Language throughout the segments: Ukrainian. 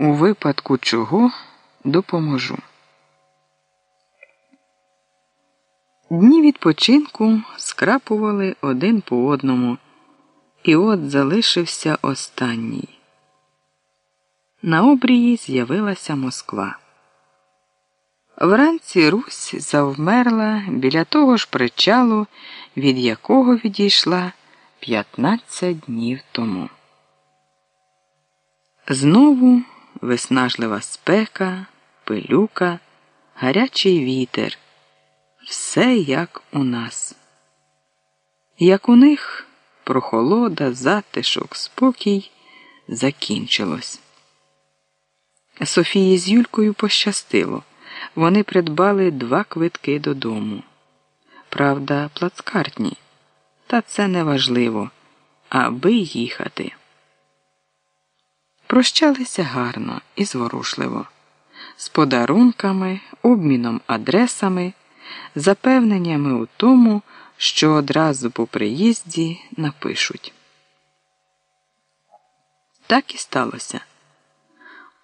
У випадку чого допоможу. Дні відпочинку скрапували один по одному, і от залишився останній. На обрії з'явилася Москва. Вранці Русь завмерла біля того ж причалу, від якого відійшла 15 днів тому. Знову виснажлива спека, пилюка, гарячий вітер. Все як у нас. Як у них прохолода, затишок, спокій закінчилось. Софії з Юлькою пощастило. Вони придбали два квитки додому. Правда, плацкартні. Та це не важливо, аби їхати. Прощалися гарно і зворушливо, з подарунками, обміном адресами, запевненнями у тому, що одразу по приїзді напишуть. Так і сталося.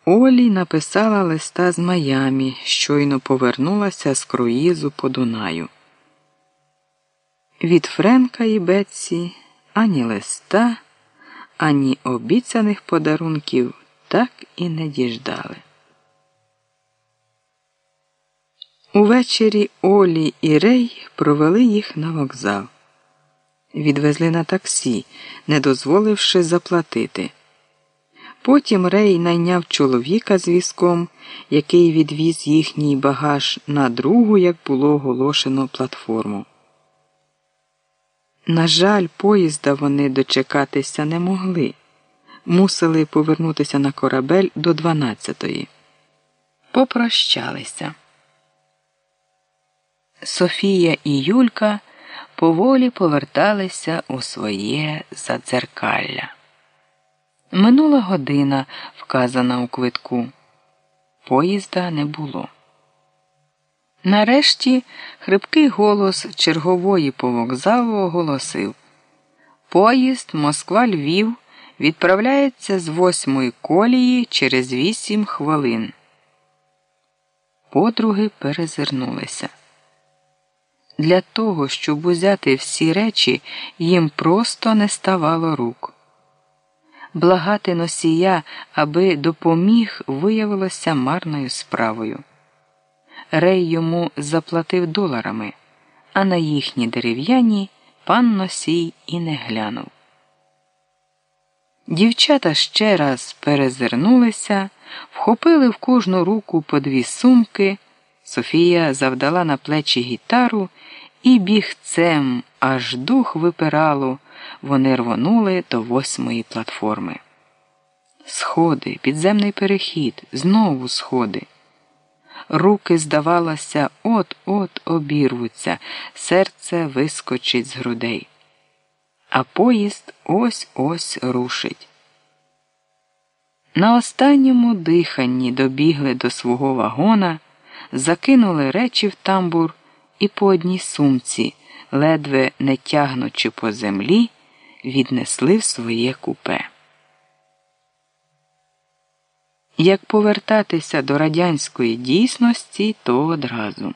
Олі написала листа з Майамі, щойно повернулася з круїзу по Дунаю. Від Френка і Бетсі ані листа, ані обіцяних подарунків так і не діждали. Увечері Олі і Рей провели їх на вокзал. Відвезли на таксі, не дозволивши заплатити. Потім Рей найняв чоловіка з візком, який відвіз їхній багаж на другу, як було оголошено, платформу. На жаль, поїзда вони дочекатися не могли, мусили повернутися на корабель до 12-ї. Попрощалися. Софія і Юлька поволі поверталися у своє задзеркалля. Минула година, вказана у квитку. Поїзда не було. Нарешті хрипкий голос чергової по вокзалу оголосив Поїзд Москва Львів відправляється з восьмої колії через вісім хвилин. Подруги перезирнулися. Для того, щоб узяти всі речі, їм просто не ставало рук. Благати носія, аби допоміг, виявилося марною справою. Рей йому заплатив доларами, а на їхні дерев'яні пан носій і не глянув. Дівчата ще раз перезирнулися, вхопили в кожну руку по дві сумки. Софія завдала на плечі гітару і бігцем, аж дух випирало, вони рвонули до восьмої платформи. Сходи, підземний перехід, знову сходи. Руки, здавалося, от-от обірвуться, серце вискочить з грудей. А поїзд ось ось рушить. На останньому диханні добігли до свого вагона, закинули речі в тамбур і по одній сумці, ледве не тягнучи по землі, віднесли в своє купе. Як повертатися до радянської дійсності, то одразу.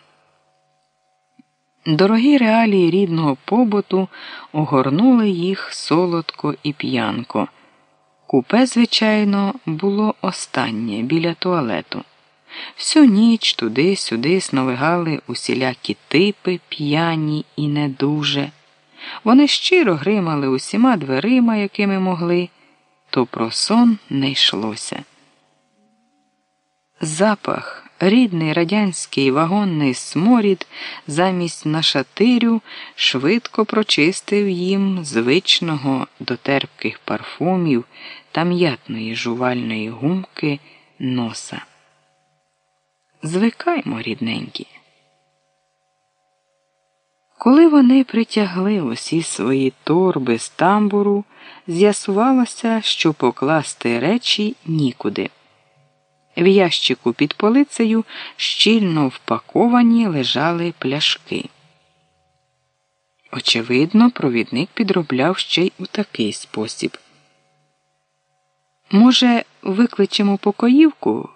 Дорогі реалії рідного побуту огорнули їх солодко і п'янко. Купе, звичайно, було останнє біля туалету. Всю ніч туди-сюди сновигали усілякі типи п'яні і не дуже. Вони щиро гримали усіма дверима, якими могли, то про сон не йшлося. Запах, рідний радянський вагонний сморід замість нашатирю швидко прочистив їм звичного до терпких парфумів та м'ятної жувальної гумки носа. Звикаймо, рідненькі. Коли вони притягли усі свої торби з тамбуру, з'ясувалося, що покласти речі нікуди. В ящику під полицею щільно впаковані лежали пляшки. Очевидно, провідник підробляв ще й у такий спосіб. Може, викличемо покоївку,